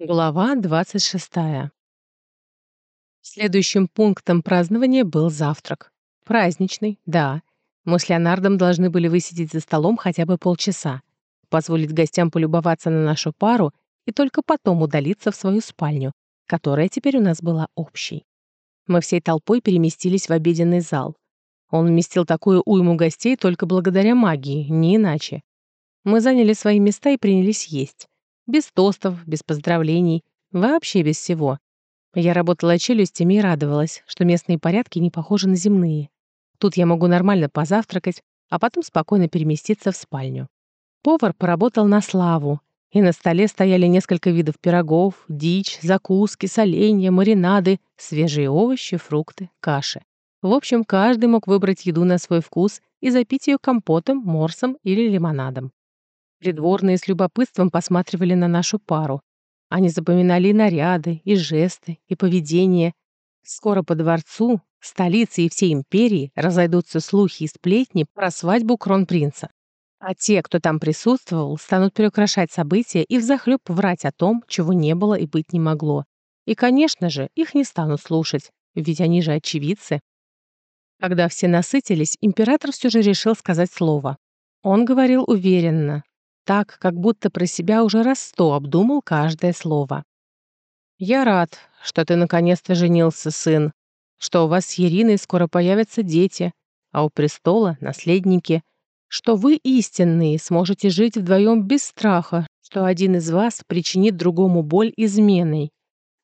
Глава 26. Следующим пунктом празднования был завтрак. Праздничный, да. Мы с Леонардом должны были высидеть за столом хотя бы полчаса, позволить гостям полюбоваться на нашу пару и только потом удалиться в свою спальню, которая теперь у нас была общей. Мы всей толпой переместились в обеденный зал. Он вместил такую уйму гостей только благодаря магии, не иначе. Мы заняли свои места и принялись есть. Без тостов, без поздравлений, вообще без всего. Я работала челюстями и радовалась, что местные порядки не похожи на земные. Тут я могу нормально позавтракать, а потом спокойно переместиться в спальню. Повар поработал на славу, и на столе стояли несколько видов пирогов, дичь, закуски, соленья, маринады, свежие овощи, фрукты, каши. В общем, каждый мог выбрать еду на свой вкус и запить ее компотом, морсом или лимонадом. Придворные с любопытством посматривали на нашу пару. Они запоминали и наряды, и жесты, и поведение. Скоро по дворцу, столице и всей империи разойдутся слухи и сплетни про свадьбу кронпринца. А те, кто там присутствовал, станут переукрашать события и взахлёб врать о том, чего не было и быть не могло. И, конечно же, их не станут слушать, ведь они же очевидцы. Когда все насытились, император все же решил сказать слово. Он говорил уверенно, так, как будто про себя уже раз сто обдумал каждое слово. «Я рад, что ты наконец-то женился, сын, что у вас с Ериной скоро появятся дети, а у престола — наследники, что вы истинные сможете жить вдвоем без страха, что один из вас причинит другому боль изменой,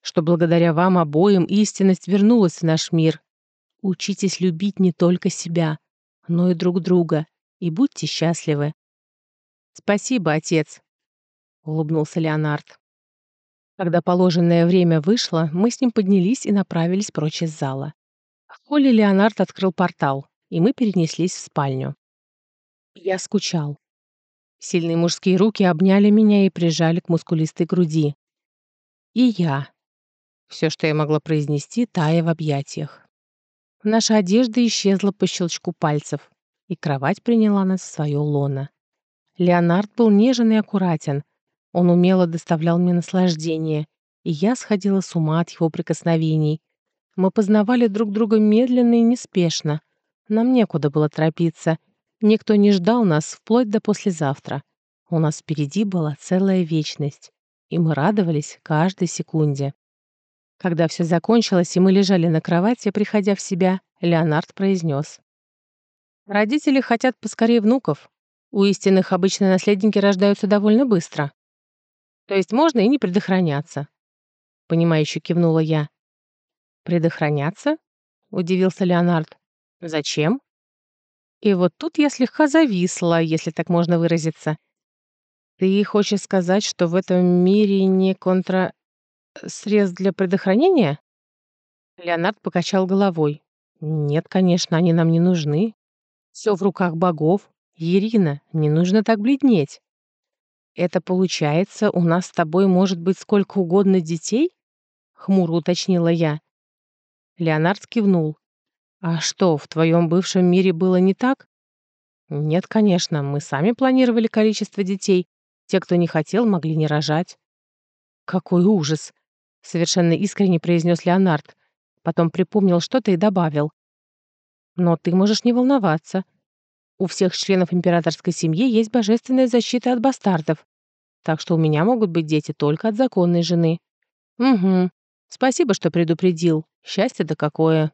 что благодаря вам обоим истинность вернулась в наш мир. Учитесь любить не только себя, но и друг друга, и будьте счастливы. «Спасибо, отец», — улыбнулся Леонард. Когда положенное время вышло, мы с ним поднялись и направились прочь из зала. В холле Леонард открыл портал, и мы перенеслись в спальню. Я скучал. Сильные мужские руки обняли меня и прижали к мускулистой груди. И я. Все, что я могла произнести, тая в объятиях. Наша одежда исчезла по щелчку пальцев, и кровать приняла нас в свое лоно. Леонард был нежен и аккуратен. Он умело доставлял мне наслаждение, и я сходила с ума от его прикосновений. Мы познавали друг друга медленно и неспешно. Нам некуда было торопиться. Никто не ждал нас вплоть до послезавтра. У нас впереди была целая вечность, и мы радовались каждой секунде. Когда все закончилось, и мы лежали на кровати, приходя в себя, Леонард произнес. «Родители хотят поскорее внуков. У истинных обычно наследники рождаются довольно быстро. То есть можно и не предохраняться. Понимающе кивнула я. Предохраняться? Удивился Леонард. Зачем? И вот тут я слегка зависла, если так можно выразиться. Ты хочешь сказать, что в этом мире не контра... средств для предохранения? Леонард покачал головой. Нет, конечно, они нам не нужны. Все в руках богов. «Ирина, не нужно так бледнеть. Это получается, у нас с тобой может быть сколько угодно детей?» — хмуро уточнила я. Леонард кивнул. «А что, в твоем бывшем мире было не так?» «Нет, конечно, мы сами планировали количество детей. Те, кто не хотел, могли не рожать». «Какой ужас!» — совершенно искренне произнес Леонард. Потом припомнил что-то и добавил. «Но ты можешь не волноваться. У всех членов императорской семьи есть божественная защита от бастардов. Так что у меня могут быть дети только от законной жены. Угу. Спасибо, что предупредил. Счастье-то какое.